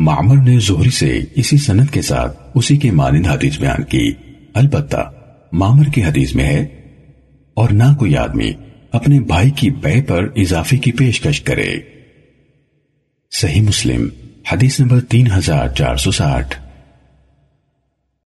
معمر نے زہری سے اسی سند کے ساتھ اسی کے مانند حدیث بیان کی۔ البتہ معمر کی حدیث میں ہے، اور نہ کوئی آدمی اپنے بھائی کی بے پر اضافے کی پیشکش کرے۔ صحیح مسلم، حدیث نمبر تین ہزار چار سو ساٹھ۔